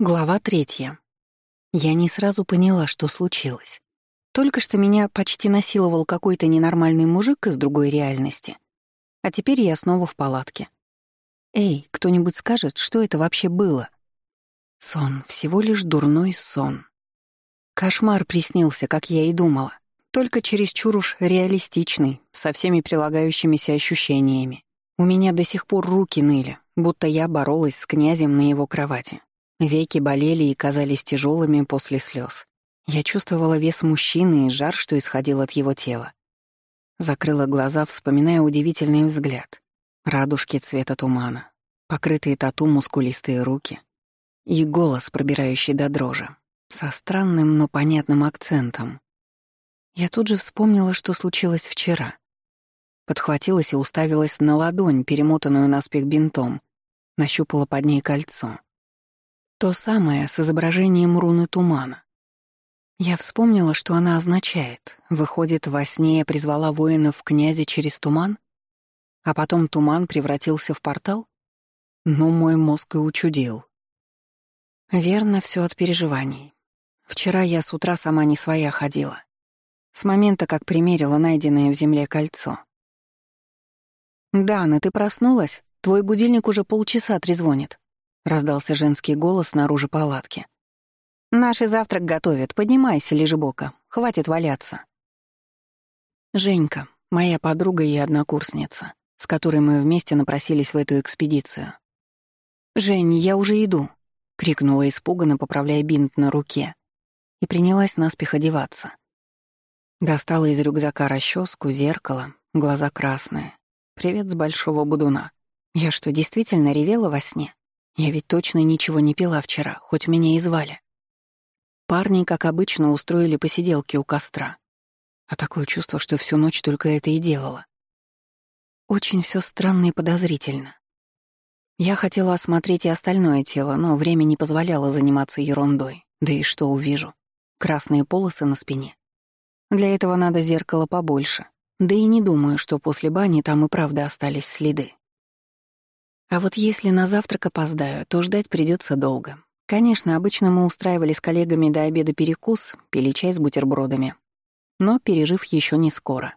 Глава третья. Я не сразу поняла, что случилось. Только что меня почти насиловал какой-то ненормальный мужик из другой реальности. А теперь я снова в палатке. Эй, кто-нибудь скажет, что это вообще было? Сон, всего лишь дурной сон. Кошмар приснился, как я и думала. Только чересчур уж реалистичный, со всеми прилагающимися ощущениями. У меня до сих пор руки ныли, будто я боролась с князем на его кровати. Веки болели и казались тяжелыми после слез. Я чувствовала вес мужчины и жар, что исходил от его тела. Закрыла глаза, вспоминая удивительный взгляд. Радужки цвета тумана, покрытые тату мускулистые руки и голос, пробирающий до дрожи, со странным, но понятным акцентом. Я тут же вспомнила, что случилось вчера. Подхватилась и уставилась на ладонь, перемотанную наспех бинтом, нащупала под ней кольцо. То самое с изображением руны тумана. Я вспомнила, что она означает. Выходит, во сне я призвала воинов князя через туман? А потом туман превратился в портал? Ну, мой мозг и учудил. Верно, все от переживаний. Вчера я с утра сама не своя ходила. С момента, как примерила найденное в земле кольцо. «Дана, ты проснулась? Твой будильник уже полчаса трезвонит», — раздался женский голос снаружи палатки. «Наши завтрак готовят. Поднимайся, лежебока. Хватит валяться». Женька, моя подруга и однокурсница, с которой мы вместе напросились в эту экспедицию. «Жень, я уже иду», — крикнула испуганно, поправляя бинт на руке, и принялась наспех одеваться. Достала из рюкзака расческу, зеркало, глаза красные. Привет с большого будуна. Я что, действительно ревела во сне? Я ведь точно ничего не пила вчера, хоть меня и звали. Парни, как обычно, устроили посиделки у костра. А такое чувство, что всю ночь только это и делала. Очень все странно и подозрительно. Я хотела осмотреть и остальное тело, но время не позволяло заниматься ерундой. Да и что увижу? Красные полосы на спине. Для этого надо зеркало побольше. Да и не думаю, что после бани там и правда остались следы. А вот если на завтрак опоздаю, то ждать придется долго. Конечно, обычно мы устраивали с коллегами до обеда перекус, пили чай с бутербродами. Но пережив еще не скоро.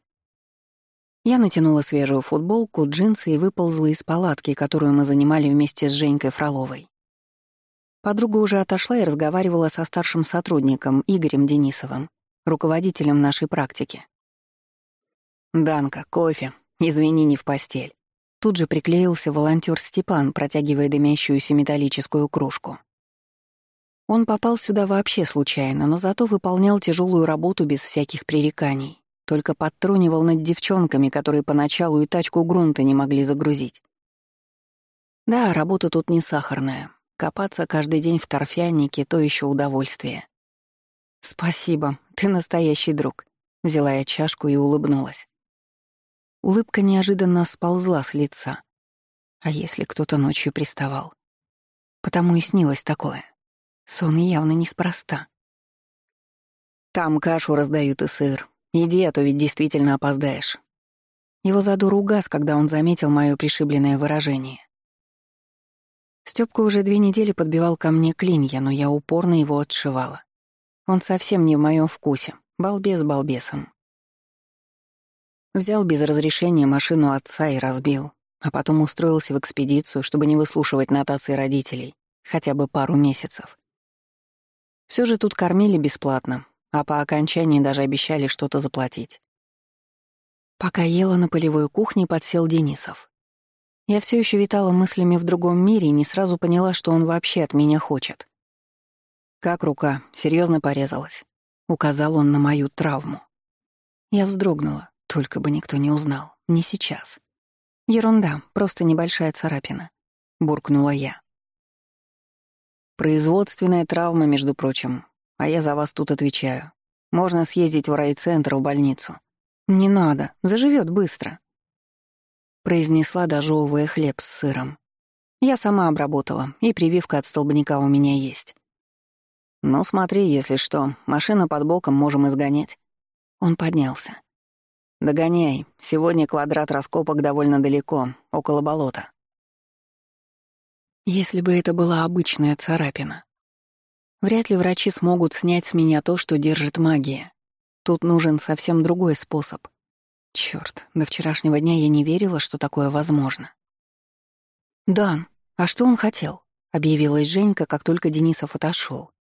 Я натянула свежую футболку, джинсы и выползла из палатки, которую мы занимали вместе с Женькой Фроловой. Подруга уже отошла и разговаривала со старшим сотрудником Игорем Денисовым, руководителем нашей практики. «Данка, кофе. Извини, не в постель». Тут же приклеился волонтер Степан, протягивая дымящуюся металлическую кружку. Он попал сюда вообще случайно, но зато выполнял тяжелую работу без всяких пререканий. Только подтрунивал над девчонками, которые поначалу и тачку грунта не могли загрузить. Да, работа тут не сахарная. Копаться каждый день в торфянике — то еще удовольствие. «Спасибо, ты настоящий друг», — взяла я чашку и улыбнулась. Улыбка неожиданно сползла с лица. А если кто-то ночью приставал? Потому и снилось такое. Сон явно неспроста. «Там кашу раздают и сыр. Иди, а то ведь действительно опоздаешь». Его задор угас, когда он заметил мое пришибленное выражение. Стёпка уже две недели подбивал ко мне клинья, но я упорно его отшивала. Он совсем не в моем вкусе, балбес балбесом. Взял без разрешения машину отца и разбил, а потом устроился в экспедицию, чтобы не выслушивать нотации родителей, хотя бы пару месяцев. Все же тут кормили бесплатно, а по окончании даже обещали что-то заплатить. Пока ела на полевой кухне, подсел Денисов. Я все еще витала мыслями в другом мире и не сразу поняла, что он вообще от меня хочет. «Как рука? Серьезно порезалась?» — указал он на мою травму. Я вздрогнула. Только бы никто не узнал. Не сейчас. Ерунда, просто небольшая царапина. Буркнула я. Производственная травма, между прочим. А я за вас тут отвечаю. Можно съездить в райцентр, в больницу. Не надо, заживет быстро. Произнесла, дожевывая хлеб с сыром. Я сама обработала, и прививка от столбняка у меня есть. Ну смотри, если что, машина под боком можем изгонять. Он поднялся. «Догоняй. Сегодня квадрат раскопок довольно далеко, около болота». Если бы это была обычная царапина, Вряд ли врачи смогут снять с меня то, что держит магия. Тут нужен совсем другой способ. Чёрт, до вчерашнего дня я не верила, что такое возможно. «Дан, а что он хотел?» — объявилась Женька, как только Денисов отошел.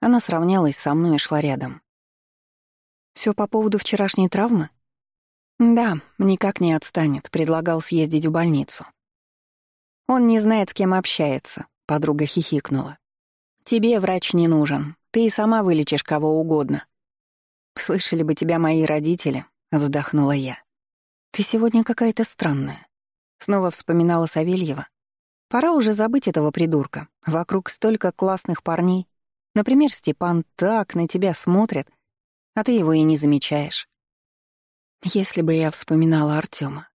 Она сравнялась со мной и шла рядом. Все по поводу вчерашней травмы?» «Да, никак не отстанет, предлагал съездить в больницу». «Он не знает, с кем общается», — подруга хихикнула. «Тебе врач не нужен, ты и сама вылечишь кого угодно». «Слышали бы тебя мои родители», — вздохнула я. «Ты сегодня какая-то странная». Снова вспоминала Савельева. «Пора уже забыть этого придурка. Вокруг столько классных парней. Например, Степан так на тебя смотрит, а ты его и не замечаешь. Если бы я вспоминала Артема.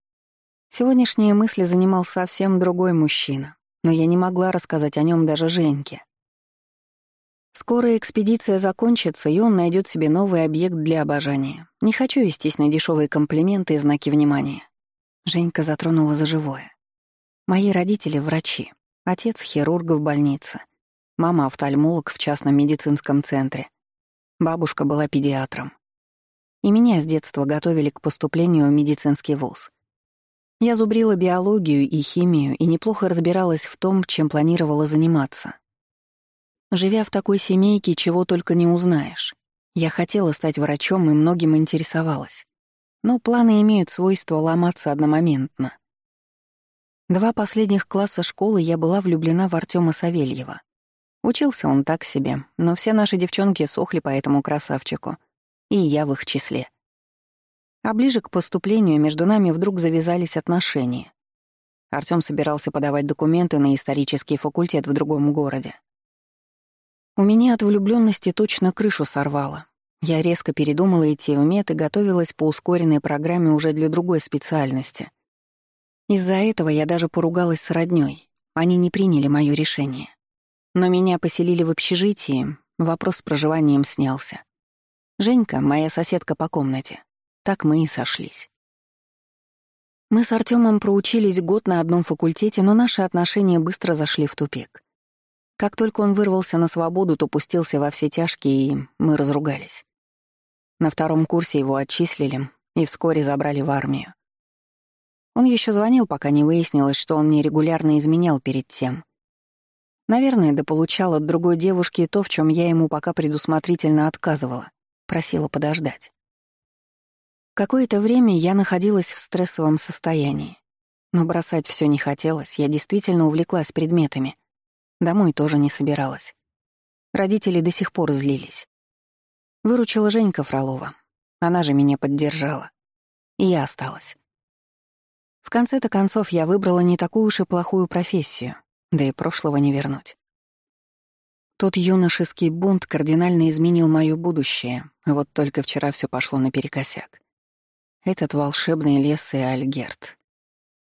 Сегодняшние мысли занимал совсем другой мужчина, но я не могла рассказать о нем даже Женьке. Скоро экспедиция закончится, и он найдет себе новый объект для обожания. Не хочу вестись на дешевые комплименты и знаки внимания. Женька затронула за живое. Мои родители — врачи. Отец — хирург в больнице. Мама — офтальмолог в частном медицинском центре. Бабушка была педиатром. И меня с детства готовили к поступлению в медицинский вуз. Я зубрила биологию и химию и неплохо разбиралась в том, чем планировала заниматься. Живя в такой семейке, чего только не узнаешь. Я хотела стать врачом и многим интересовалась. Но планы имеют свойство ломаться одномоментно. Два последних класса школы я была влюблена в Артема Савельева. Учился он так себе, но все наши девчонки сохли по этому красавчику, и я в их числе. А ближе к поступлению между нами вдруг завязались отношения. Артём собирался подавать документы на исторический факультет в другом городе. У меня от влюблённости точно крышу сорвало. Я резко передумала идти в мед и готовилась по ускоренной программе уже для другой специальности. Из-за этого я даже поругалась с роднёй. Они не приняли моё решение. Но меня поселили в общежитии, вопрос с проживанием снялся. Женька — моя соседка по комнате. Так мы и сошлись. Мы с Артёмом проучились год на одном факультете, но наши отношения быстро зашли в тупик. Как только он вырвался на свободу, то пустился во все тяжкие, и мы разругались. На втором курсе его отчислили и вскоре забрали в армию. Он еще звонил, пока не выяснилось, что он мне регулярно изменял перед тем. Наверное, да получал от другой девушки то, в чем я ему пока предусмотрительно отказывала, просила подождать. Какое-то время я находилась в стрессовом состоянии. Но бросать все не хотелось, я действительно увлеклась предметами. Домой тоже не собиралась. Родители до сих пор злились. Выручила Женька Фролова. Она же меня поддержала. И я осталась. В конце-то концов я выбрала не такую уж и плохую профессию да и прошлого не вернуть. Тот юношеский бунт кардинально изменил моё будущее, вот только вчера всё пошло наперекосяк. Этот волшебный лес и Альгерт.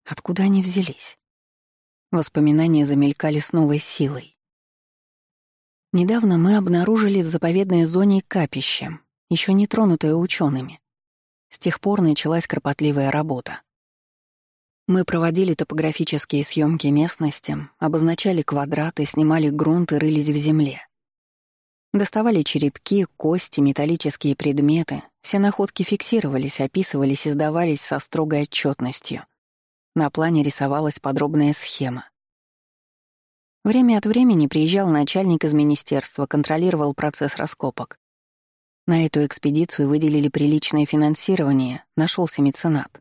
Откуда они взялись? Воспоминания замелькали с новой силой. Недавно мы обнаружили в заповедной зоне капище, ещё не тронутое учеными. С тех пор началась кропотливая работа. Мы проводили топографические съемки местности, обозначали квадраты, снимали грунт и рылись в земле. Доставали черепки, кости, металлические предметы. Все находки фиксировались, описывались и сдавались со строгой отчетностью. На плане рисовалась подробная схема. Время от времени приезжал начальник из министерства, контролировал процесс раскопок. На эту экспедицию выделили приличное финансирование, нашелся меценат.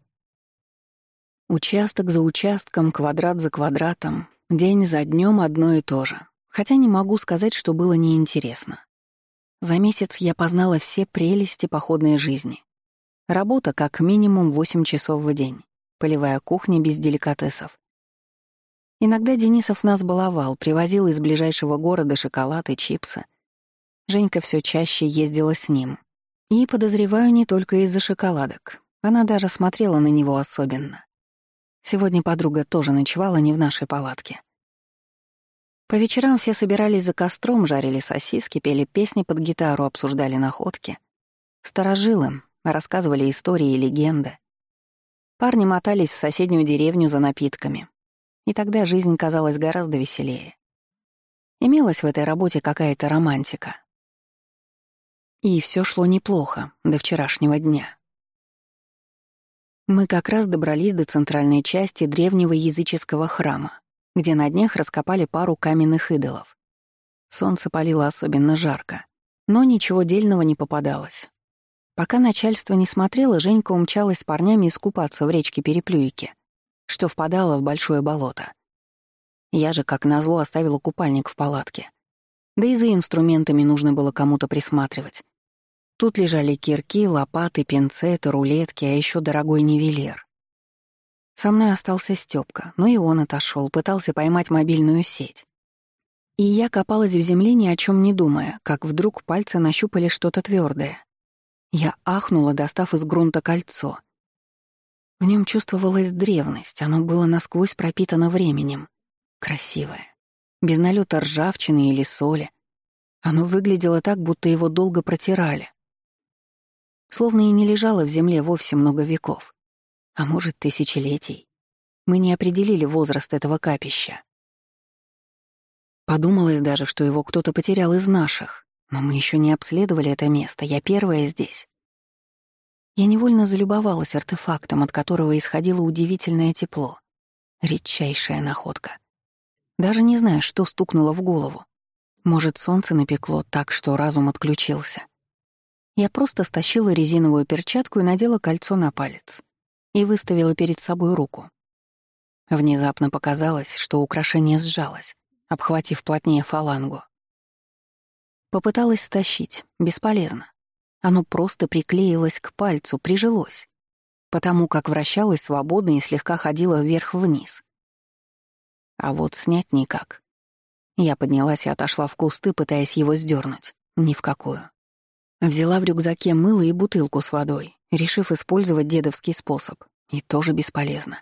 Участок за участком, квадрат за квадратом, день за днем одно и то же. Хотя не могу сказать, что было неинтересно. За месяц я познала все прелести походной жизни. Работа как минимум 8 часов в день, полевая кухня без деликатесов. Иногда Денисов нас баловал, привозил из ближайшего города шоколад и чипсы. Женька все чаще ездила с ним. И, подозреваю, не только из-за шоколадок. Она даже смотрела на него особенно. Сегодня подруга тоже ночевала не в нашей палатке. По вечерам все собирались за костром, жарили сосиски, пели песни под гитару, обсуждали находки. Старожилы, рассказывали истории и легенды. Парни мотались в соседнюю деревню за напитками. И тогда жизнь казалась гораздо веселее. Имелась в этой работе какая-то романтика. И все шло неплохо до вчерашнего дня. Мы как раз добрались до центральной части древнего языческого храма, где на днях раскопали пару каменных идолов. Солнце палило особенно жарко, но ничего дельного не попадалось. Пока начальство не смотрело, Женька умчалась с парнями искупаться в речке Переплюйки, что впадало в большое болото. Я же, как назло, оставила купальник в палатке. Да и за инструментами нужно было кому-то присматривать. Тут лежали кирки, лопаты, пинцеты, рулетки, а еще дорогой нивелир. Со мной остался Стёпка, но и он отошел, пытался поймать мобильную сеть. И я копалась в земле, ни о чем не думая, как вдруг пальцы нащупали что-то твердое. Я ахнула, достав из грунта кольцо. В нем чувствовалась древность, оно было насквозь пропитано временем. Красивое. Без налета ржавчины или соли. Оно выглядело так, будто его долго протирали словно и не лежала в земле вовсе много веков. А может, тысячелетий. Мы не определили возраст этого капища. Подумалось даже, что его кто-то потерял из наших, но мы еще не обследовали это место, я первая здесь. Я невольно залюбовалась артефактом, от которого исходило удивительное тепло. Редчайшая находка. Даже не знаю, что стукнуло в голову. Может, солнце напекло так, что разум отключился. Я просто стащила резиновую перчатку и надела кольцо на палец. И выставила перед собой руку. Внезапно показалось, что украшение сжалось, обхватив плотнее фалангу. Попыталась стащить, бесполезно. Оно просто приклеилось к пальцу, прижилось, потому как вращалось свободно и слегка ходило вверх-вниз. А вот снять никак. Я поднялась и отошла в кусты, пытаясь его сдернуть. Ни в какую. Взяла в рюкзаке мыло и бутылку с водой, решив использовать дедовский способ. И тоже бесполезно.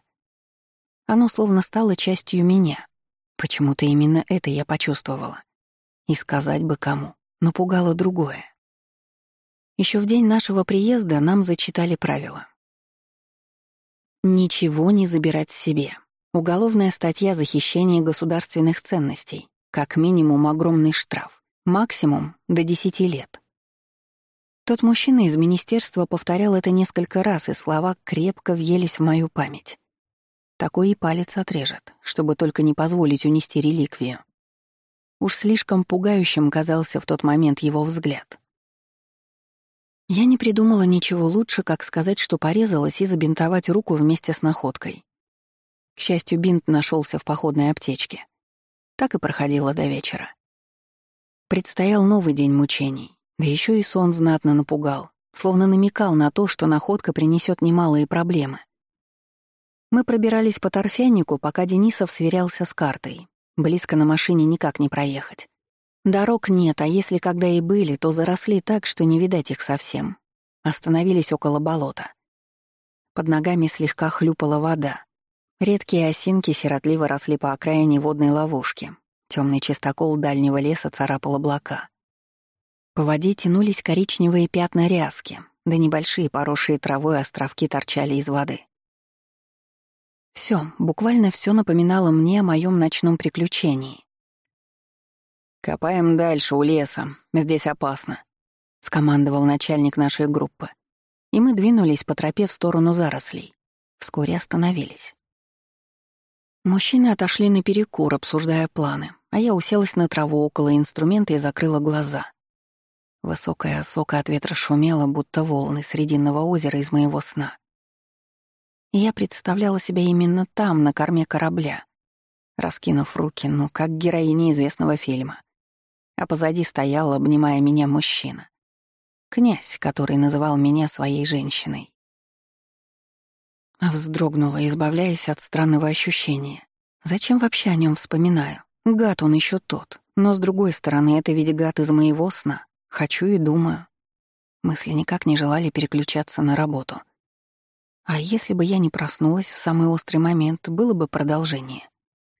Оно словно стало частью меня. Почему-то именно это я почувствовала. И сказать бы кому, но пугало другое. Еще в день нашего приезда нам зачитали правила. Ничего не забирать себе. Уголовная статья за хищение государственных ценностей. Как минимум огромный штраф. Максимум — до 10 лет. Тот мужчина из министерства повторял это несколько раз, и слова крепко въелись в мою память. Такой и палец отрежет, чтобы только не позволить унести реликвию. Уж слишком пугающим казался в тот момент его взгляд. Я не придумала ничего лучше, как сказать, что порезалась и забинтовать руку вместе с находкой. К счастью, бинт нашелся в походной аптечке. Так и проходило до вечера. Предстоял новый день мучений, да еще и сон знатно напугал, словно намекал на то, что находка принесет немалые проблемы. Мы пробирались по торфянику, пока Денисов сверялся с картой. Близко на машине никак не проехать. Дорог нет, а если когда и были, то заросли так, что не видать их совсем. Остановились около болота. Под ногами слегка хлюпала вода. Редкие осинки сиротливо росли по окраине водной ловушки. Темный чистокол дальнего леса царапал облака. По воде тянулись коричневые пятна ряски, да небольшие поросшие травой островки торчали из воды. Все, буквально все напоминало мне о моем ночном приключении. «Копаем дальше, у леса. Здесь опасно», — скомандовал начальник нашей группы. И мы двинулись по тропе в сторону зарослей. Вскоре остановились. Мужчины отошли на перекур, обсуждая планы, а я уселась на траву около инструмента и закрыла глаза. Высокая осока от ветра шумела, будто волны Срединного озера из моего сна. Я представляла себя именно там, на корме корабля, раскинув руки, ну, как героиня известного фильма. А позади стоял, обнимая меня, мужчина. Князь, который называл меня своей женщиной. Вздрогнула, избавляясь от странного ощущения. Зачем вообще о нем вспоминаю? Гад он еще тот. Но, с другой стороны, это ведь гад из моего сна. Хочу и думаю. Мысли никак не желали переключаться на работу. А если бы я не проснулась в самый острый момент, было бы продолжение.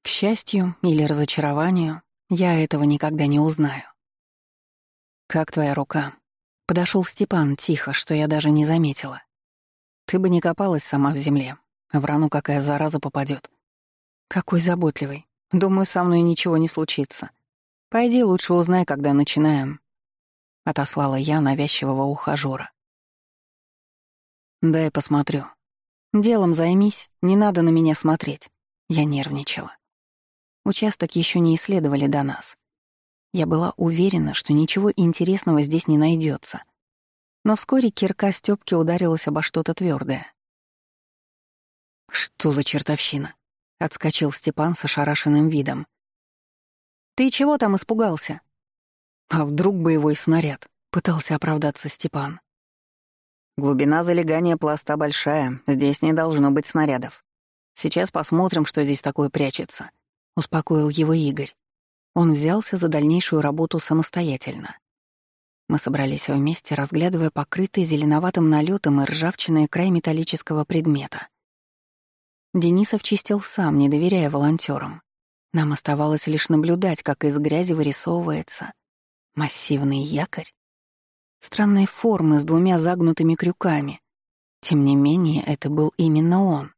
К счастью или разочарованию, я этого никогда не узнаю. «Как твоя рука?» Подошел Степан тихо, что я даже не заметила. «Ты бы не копалась сама в земле. В рану какая зараза попадет. «Какой заботливый. Думаю, со мной ничего не случится». Пойди лучше узнай, когда начинаем», — отослала я навязчивого ухажёра. «Дай посмотрю. Делом займись, не надо на меня смотреть». Я нервничала. Участок еще не исследовали до нас. Я была уверена, что ничего интересного здесь не найдется. Но вскоре кирка Стёпки ударилась обо что-то твердое. «Что за чертовщина?» — отскочил Степан с ошарашенным видом. «Ты чего там испугался?» «А вдруг боевой снаряд?» — пытался оправдаться Степан. «Глубина залегания пласта большая, здесь не должно быть снарядов. Сейчас посмотрим, что здесь такое прячется», — успокоил его Игорь. Он взялся за дальнейшую работу самостоятельно. Мы собрались вместе, разглядывая покрытый зеленоватым налетом и ржавчиной край металлического предмета. Денисов чистил сам, не доверяя волонтерам. Нам оставалось лишь наблюдать, как из грязи вырисовывается массивный якорь. Странной формы с двумя загнутыми крюками. Тем не менее, это был именно он.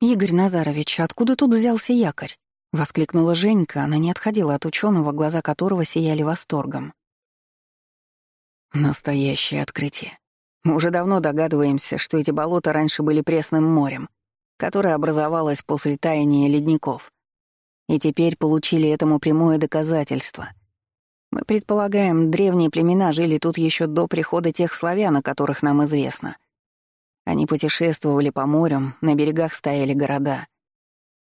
«Игорь Назарович, откуда тут взялся якорь?» — воскликнула Женька, она не отходила от ученого, глаза которого сияли восторгом. «Настоящее открытие. Мы уже давно догадываемся, что эти болота раньше были пресным морем, которое образовалось после таяния ледников. И теперь получили этому прямое доказательство. Мы предполагаем, древние племена жили тут еще до прихода тех славян, о которых нам известно. Они путешествовали по морям, на берегах стояли города —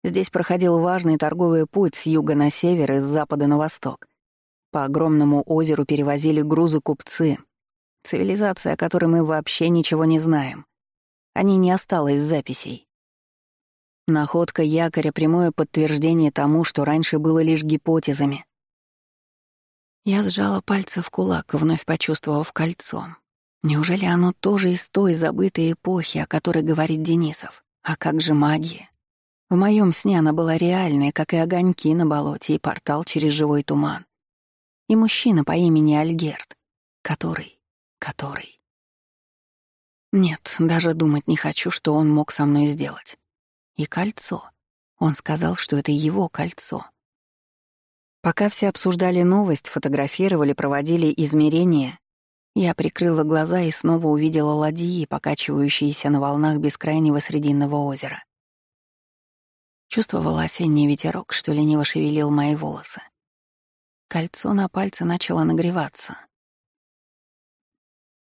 Здесь проходил важный торговый путь с юга на север и с запада на восток. По огромному озеру перевозили грузы купцы. Цивилизация, о которой мы вообще ничего не знаем. О ней не осталось записей. Находка якоря — прямое подтверждение тому, что раньше было лишь гипотезами. Я сжала пальцы в кулак, вновь почувствовав кольцо. Неужели оно тоже из той забытой эпохи, о которой говорит Денисов? А как же магия? В моем сне она была реальной, как и огоньки на болоте и портал через живой туман. И мужчина по имени Альгерт, который, который... Нет, даже думать не хочу, что он мог со мной сделать. И кольцо. Он сказал, что это его кольцо. Пока все обсуждали новость, фотографировали, проводили измерения, я прикрыла глаза и снова увидела ладьи, покачивающиеся на волнах бескрайнего Срединного озера. Чувствовала осенний ветерок, что лениво шевелил мои волосы. Кольцо на пальце начало нагреваться.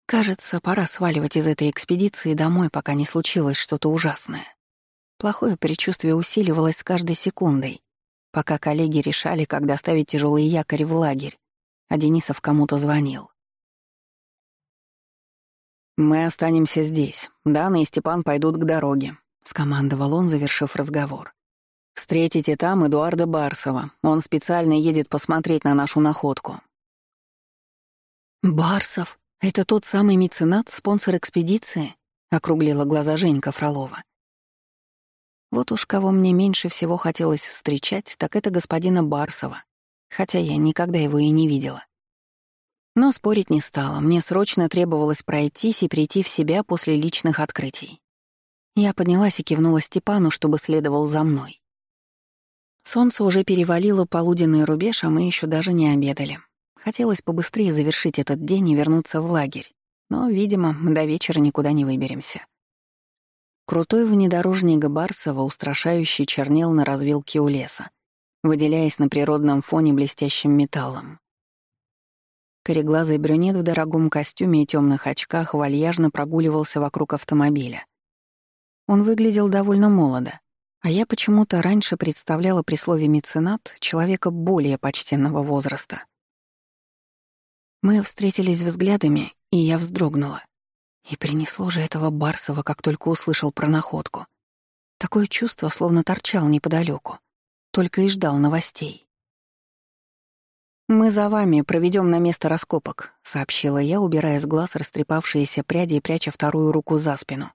Кажется, пора сваливать из этой экспедиции домой, пока не случилось что-то ужасное. Плохое предчувствие усиливалось с каждой секундой, пока коллеги решали, как доставить тяжелый якорь в лагерь, а Денисов кому-то звонил. «Мы останемся здесь. Дана и Степан пойдут к дороге», — скомандовал он, завершив разговор. Встретите там Эдуарда Барсова. Он специально едет посмотреть на нашу находку». «Барсов? Это тот самый меценат, спонсор экспедиции?» — округлила глаза Женька Фролова. Вот уж кого мне меньше всего хотелось встречать, так это господина Барсова, хотя я никогда его и не видела. Но спорить не стала, мне срочно требовалось пройтись и прийти в себя после личных открытий. Я поднялась и кивнула Степану, чтобы следовал за мной. Солнце уже перевалило полуденный рубеж, а мы еще даже не обедали. Хотелось побыстрее завершить этот день и вернуться в лагерь, но, видимо, до вечера никуда не выберемся. Крутой внедорожник Барсова устрашающе чернел на развилке у леса, выделяясь на природном фоне блестящим металлом. Кореглазый брюнет в дорогом костюме и темных очках вальяжно прогуливался вокруг автомобиля. Он выглядел довольно молодо, а я почему-то раньше представляла при слове «меценат» человека более почтенного возраста. Мы встретились взглядами, и я вздрогнула. И принесло же этого Барсова, как только услышал про находку. Такое чувство, словно торчал неподалеку, только и ждал новостей. «Мы за вами проведем на место раскопок», — сообщила я, убирая с глаз растрепавшиеся пряди и пряча вторую руку за спину.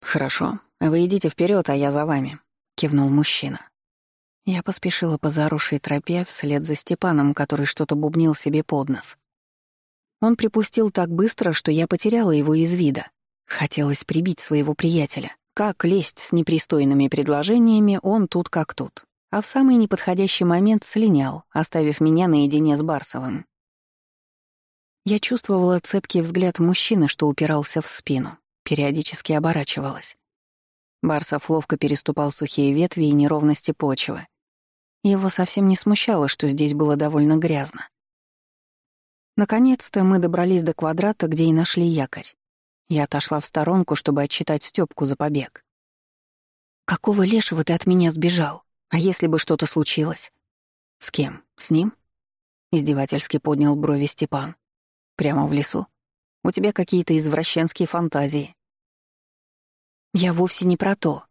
«Хорошо», «Вы идите вперед, а я за вами», — кивнул мужчина. Я поспешила по заросшей тропе вслед за Степаном, который что-то бубнил себе под нос. Он припустил так быстро, что я потеряла его из вида. Хотелось прибить своего приятеля. Как лезть с непристойными предложениями, он тут как тут. а в самый неподходящий момент слинял, оставив меня наедине с Барсовым. Я чувствовала цепкий взгляд мужчины, что упирался в спину, периодически оборачивалась. Барсов ловко переступал сухие ветви и неровности почвы. Его совсем не смущало, что здесь было довольно грязно. Наконец-то мы добрались до квадрата, где и нашли якорь. Я отошла в сторонку, чтобы отчитать Стёпку за побег. «Какого лешего ты от меня сбежал? А если бы что-то случилось?» «С кем? С ним?» Издевательски поднял брови Степан. «Прямо в лесу? У тебя какие-то извращенские фантазии». «Я вовсе не про то.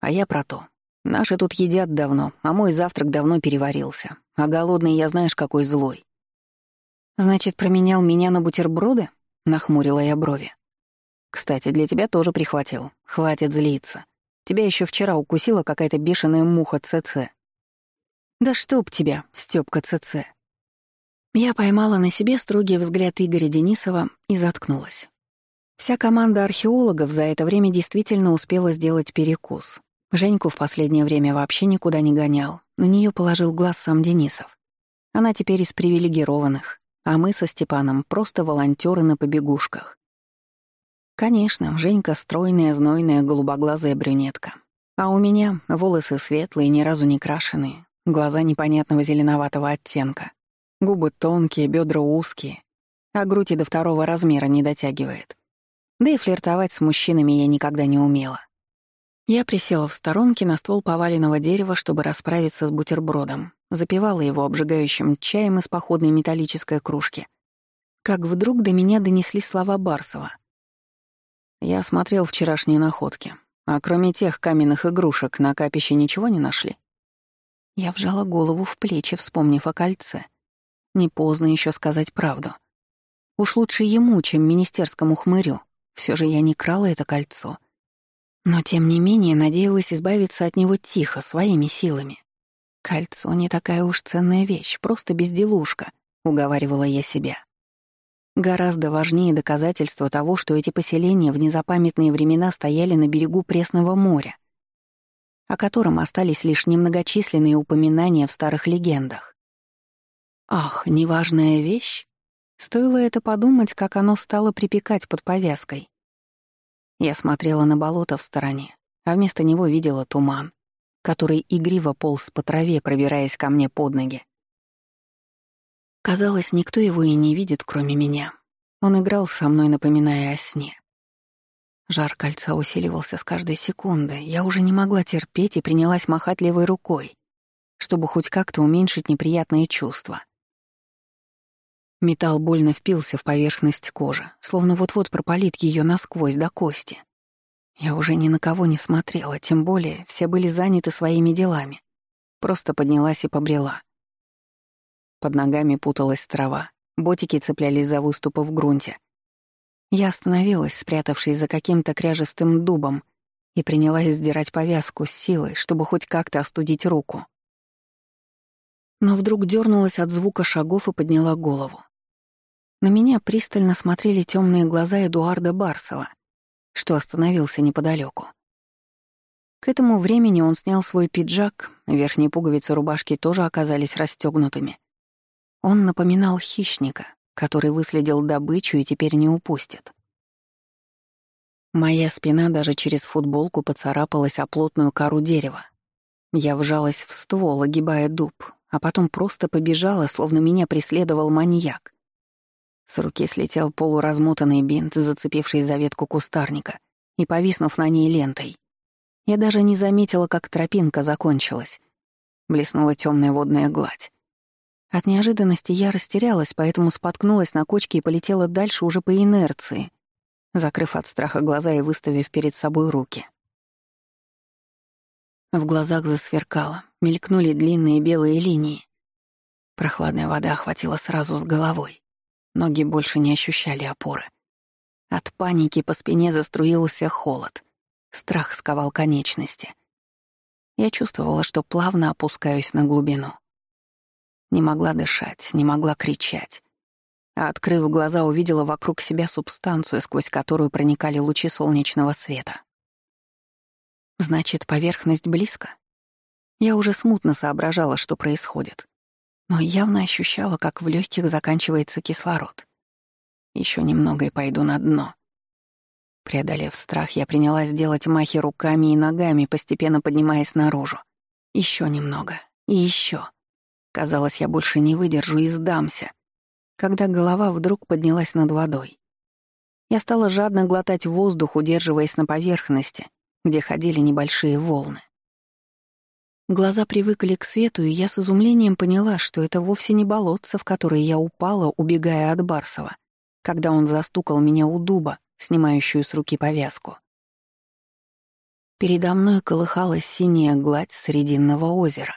А я про то. Наши тут едят давно, а мой завтрак давно переварился. А голодный я знаешь какой злой. «Значит, променял меня на бутерброды?» — нахмурила я брови. «Кстати, для тебя тоже прихватил. Хватит злиться. Тебя еще вчера укусила какая-то бешеная муха ЦЦ». «Да чтоб тебя, Стёпка ЦЦ!» Я поймала на себе строгий взгляд Игоря Денисова и заткнулась. Вся команда археологов за это время действительно успела сделать перекус. Женьку в последнее время вообще никуда не гонял. На нее положил глаз сам Денисов. Она теперь из привилегированных а мы со Степаном просто волонтеры на побегушках. Конечно, Женька стройная, знойная, голубоглазая брюнетка. А у меня волосы светлые, ни разу не крашеные, глаза непонятного зеленоватого оттенка, губы тонкие, бедра узкие, а грудь и до второго размера не дотягивает. Да и флиртовать с мужчинами я никогда не умела. Я присела в сторонке на ствол поваленного дерева, чтобы расправиться с бутербродом, запивала его обжигающим чаем из походной металлической кружки. Как вдруг до меня донесли слова Барсова. Я смотрел вчерашние находки, а кроме тех каменных игрушек на капище ничего не нашли. Я вжала голову в плечи, вспомнив о кольце. Не поздно еще сказать правду. Уж лучше ему, чем министерскому хмырю. Все же я не крала это кольцо. Но тем не менее надеялась избавиться от него тихо, своими силами. «Кольцо не такая уж ценная вещь, просто безделушка», — уговаривала я себя. Гораздо важнее доказательство того, что эти поселения в незапамятные времена стояли на берегу Пресного моря, о котором остались лишь немногочисленные упоминания в старых легендах. Ах, неважная вещь? Стоило это подумать, как оно стало припекать под повязкой. Я смотрела на болото в стороне, а вместо него видела туман который игриво полз по траве, пробираясь ко мне под ноги. Казалось, никто его и не видит, кроме меня. Он играл со мной, напоминая о сне. Жар кольца усиливался с каждой секунды. Я уже не могла терпеть и принялась махать левой рукой, чтобы хоть как-то уменьшить неприятные чувства. Металл больно впился в поверхность кожи, словно вот-вот пропалит ее насквозь до кости. Я уже ни на кого не смотрела, тем более все были заняты своими делами. Просто поднялась и побрела. Под ногами путалась трава, ботики цеплялись за выступы в грунте. Я остановилась, спрятавшись за каким-то кряжестым дубом, и принялась сдирать повязку с силой, чтобы хоть как-то остудить руку. Но вдруг дернулась от звука шагов и подняла голову. На меня пристально смотрели темные глаза Эдуарда Барсова — что остановился неподалеку. К этому времени он снял свой пиджак, верхние пуговицы рубашки тоже оказались расстегнутыми. Он напоминал хищника, который выследил добычу и теперь не упустит. Моя спина даже через футболку поцарапалась о плотную кору дерева. Я вжалась в ствол, огибая дуб, а потом просто побежала, словно меня преследовал маньяк. С руки слетел полуразмотанный бинт, зацепивший за ветку кустарника и повиснув на ней лентой. Я даже не заметила, как тропинка закончилась. Блеснула темная водная гладь. От неожиданности я растерялась, поэтому споткнулась на кочке и полетела дальше уже по инерции, закрыв от страха глаза и выставив перед собой руки. В глазах засверкало, мелькнули длинные белые линии. Прохладная вода охватила сразу с головой. Ноги больше не ощущали опоры. От паники по спине заструился холод. Страх сковал конечности. Я чувствовала, что плавно опускаюсь на глубину. Не могла дышать, не могла кричать. А открыв глаза, увидела вокруг себя субстанцию, сквозь которую проникали лучи солнечного света. Значит, поверхность близко? Я уже смутно соображала, что происходит, но явно ощущала, как в легких заканчивается кислород. Еще немного и пойду на дно. Преодолев страх, я принялась делать махи руками и ногами, постепенно поднимаясь наружу. Еще немного. И еще. Казалось, я больше не выдержу и сдамся. Когда голова вдруг поднялась над водой. Я стала жадно глотать воздух, удерживаясь на поверхности, где ходили небольшие волны. Глаза привыкли к свету, и я с изумлением поняла, что это вовсе не болотце, в которое я упала, убегая от Барсова, когда он застукал меня у дуба, снимающую с руки повязку. Передо мной колыхалась синяя гладь Срединного озера.